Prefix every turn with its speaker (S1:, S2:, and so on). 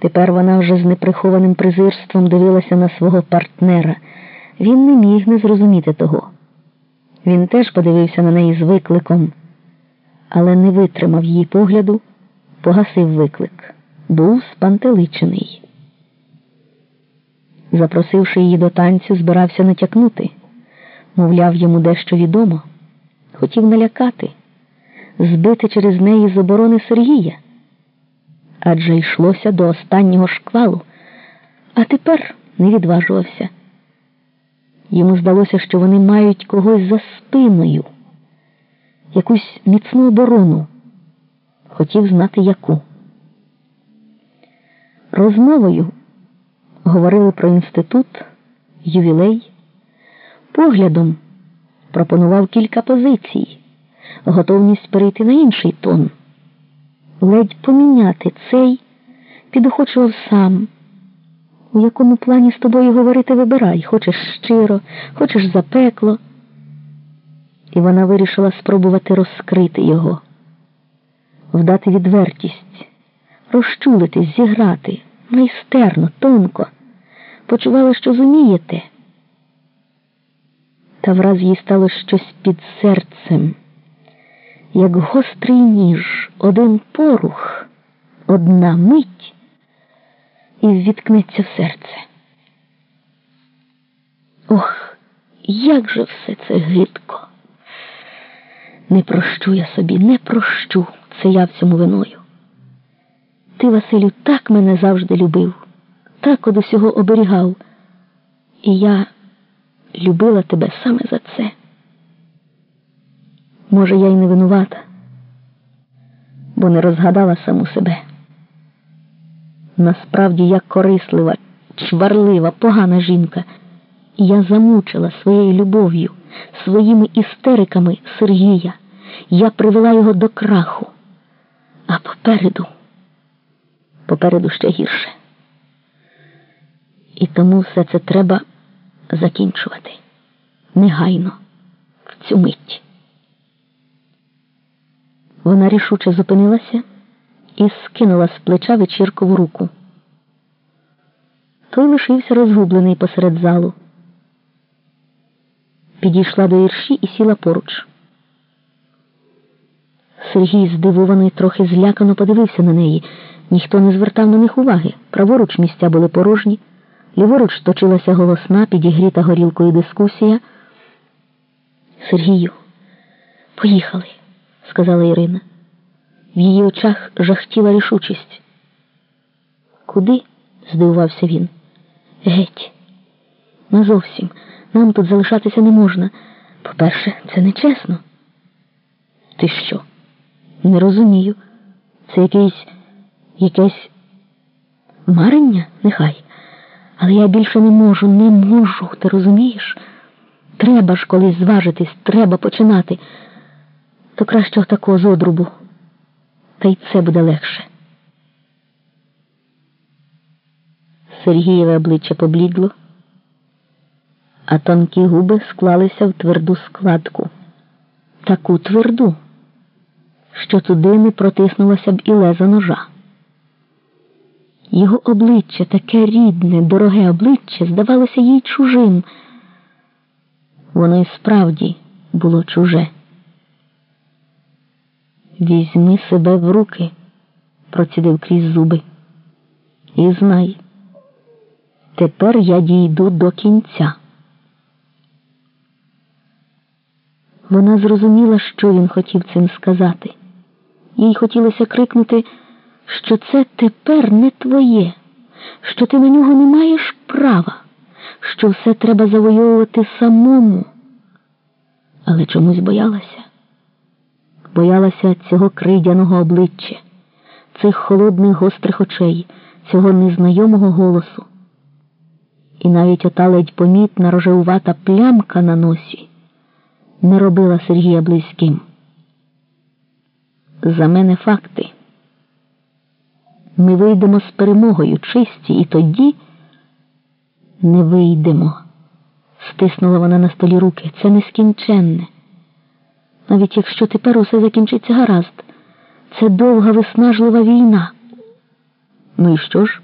S1: Тепер вона вже з неприхованим презирством дивилася на свого партнера. Він не міг не зрозуміти того. Він теж подивився на неї з викликом, але не витримав її погляду, погасив виклик. Був спантеличений. Запросивши її до танцю, збирався натякнути, мовляв, йому дещо відомо, хотів налякати, збити через неї з оборони Сергія адже йшлося до останнього шквалу, а тепер не відважувався. Йому здалося, що вони мають когось за спиною, якусь міцну оборону. Хотів знати яку. Розмовою говорили про інститут, ювілей, поглядом пропонував кілька позицій, готовність перейти на інший тон ледь поміняти цей, підохочував сам. У якому плані з тобою говорити вибирай, хочеш щиро, хочеш запекло. І вона вирішила спробувати розкрити його, вдати відвертість, розчулити, зіграти майстерно, тонко, почувала, що зумієте. Та враз їй стало щось під серцем як гострий ніж, один порух, одна мить і ввіткнеться в серце. Ох, як же все це гидко. Не прощу я собі, не прощу, це я в цьому виною. Ти, Василю, так мене завжди любив, так од усього оберігав, і я любила тебе саме за це. Може, я й не винувата, бо не розгадала саму себе. Насправді я корислива, чварлива, погана жінка, я замучила своєю любов'ю, своїми істериками Сергія. Я привела його до краху, а попереду, попереду ще гірше. І тому все це треба закінчувати негайно, в цю мить. Вона рішуче зупинилася і скинула з плеча вечіркову руку. Той лишився розгублений посеред залу. Підійшла до вірші і сіла поруч. Сергій, здивований, трохи злякано подивився на неї. Ніхто не звертав на них уваги. Праворуч місця були порожні, ліворуч точилася голосна, підігріта горілкою дискусія. Сергію, поїхали сказала Ірина. В її очах жахтіла рішучість. Куди? здивувався він. Геть. Назовсім. Нам тут залишатися не можна. По-перше, це нечесно. Ти що? Не розумію. Це якийсь якесь марення? Нехай. Але я більше не можу, не можу, ти розумієш? Треба ж колись зважитись, треба починати то краще отакого з одрубу. Та й це буде легше. Сергієве обличчя поблідло, а тонкі губи склалися в тверду складку. Таку тверду, що туди не протиснулося б і леза ножа. Його обличчя, таке рідне, дороге обличчя, здавалося їй чужим. Воно і справді було чуже. Візьми себе в руки, процідив крізь зуби. І знай, тепер я дійду до кінця. Вона зрозуміла, що він хотів цим сказати. Їй хотілося крикнути, що це тепер не твоє, що ти на нього не маєш права, що все треба завойовувати самому. Але чомусь боялася боялася цього кридяного обличчя, цих холодних гострих очей, цього незнайомого голосу. І навіть ота ледь помітна рожевувата плямка на носі не робила Сергія близьким. За мене факти. Ми вийдемо з перемогою чисті, і тоді не вийдемо. Стиснула вона на столі руки. Це нескінченне навіть якщо тепер усе закінчиться гаразд. Це довга виснажлива війна. Ну і що ж?